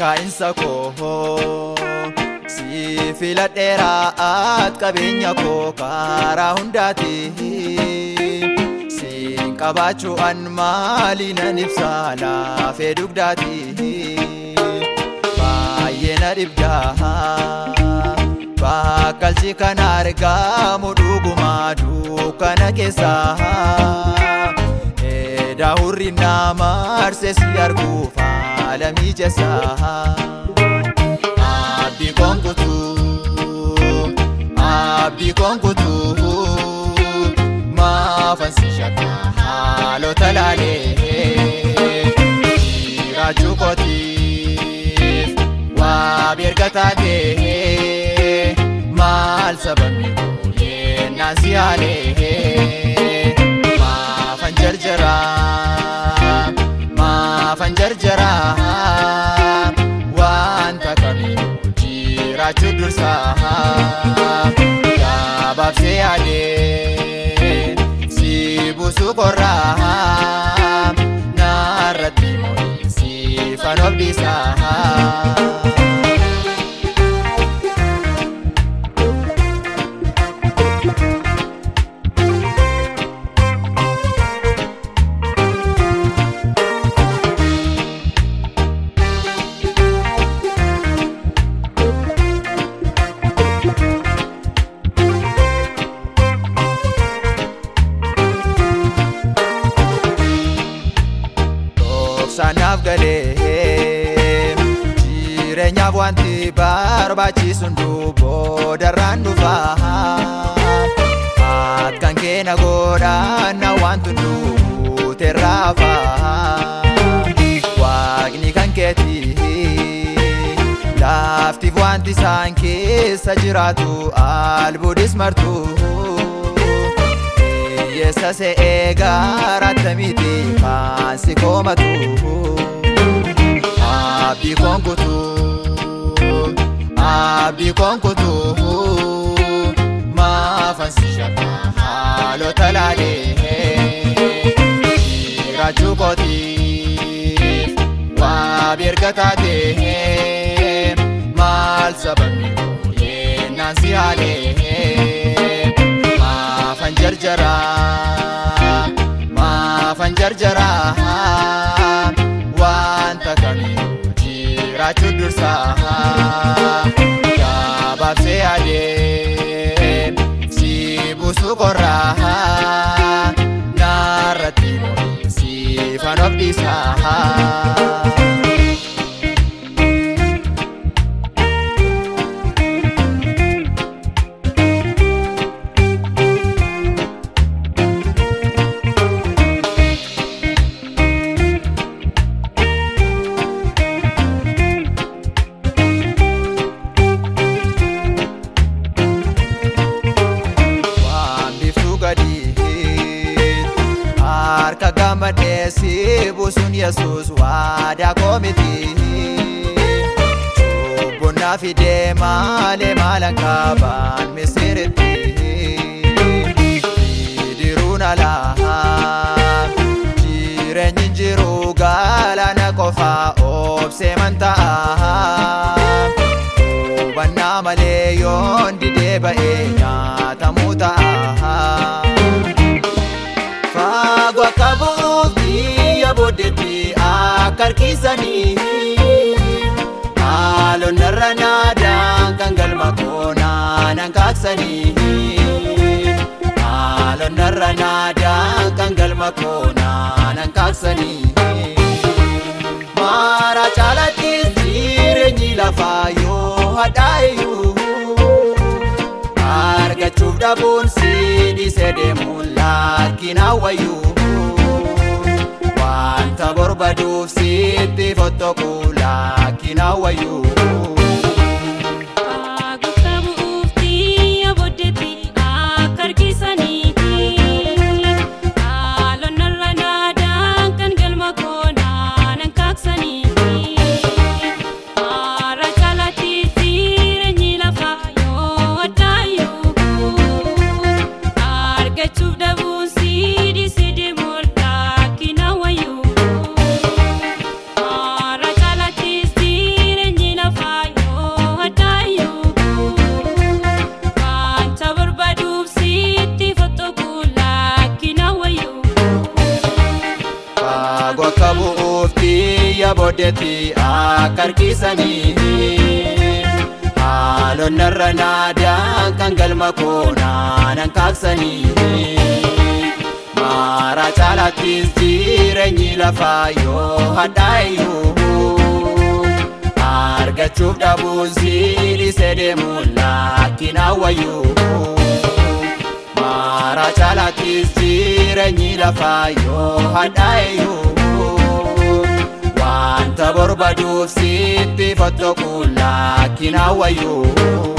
kaa'insa koo si filadheeraat qabeenya koo karaa hundaati si qabaachuu an maali nan ibsa laafee dugdaati baay'ee na dhibdaa bakkalchi kan argamu dhugumaa dukkana keessaa. Suurri nama arsee si arguuf haala mijeessaa. Abdii konkutuu, abdii konkutuu, maafan si shakka haalota laalee. Jiraachuu kootiif waa beerga taatee, maal sababni goonee naasi haalee. jira wanta kamiyyuu jiraachuu dursa gabaabsee adeemee si buusu korraa naarratti mootii si dhiisaa. isaanaaf galee jireenyaaf wanti barbaachisu hunduu boodarraan dhufa kan keena godhaanna wantu hunduu terraafa waaqni kan keeti laaftiif wanti isaan keessa jiraatu albuudis martuu. Yeessa se'ee gaaratta miti maansi koomatu haa konkutu Abbi konkutu maafansi shakka haalota laalee jiraachuu kootiif waa beerka taatee maal sababni koo yennaan si haalee. jarjaraa maafan jarjaraa wanta kamiyyuu jiraachuu dursaa gabaabsee adeem si buusuu korraa naarratti mootii siifan of dhiisaa. madheessii buusuun yesus waadaa koo miti. Cubbunnaa fi deemaalee maala kaabaan misiritti. Bidiruu na laahaa jireenyi jiru galaana qofaa obsee man ta'a. Hubannaa malee yoon didee ba'ee karkiisanii haalonni irra naadaan kan galma koonaanan kaaksanii haalonni irra naadaan lafaa yoo hadhaayyuu argachuuf dhabuun si dhiisee deemuun laakkinaa wayyu. baaduuf sitti fottoo kuulaa kinaawwayyuu. muudate akka harkisanii haalonnarra naadaan kan galma koonaanan kaabsanii maara caalaattis jireenyi lafaa yoo hadhaa iyyuu argachuuf dhabuun siilise deemuun laakkinaa wayyuu maara caalaattis jireenyi lafaa yoo hadhaa iyyuu. wanta barbaaduuf sitti fatto kullaa kinaa wayyoo.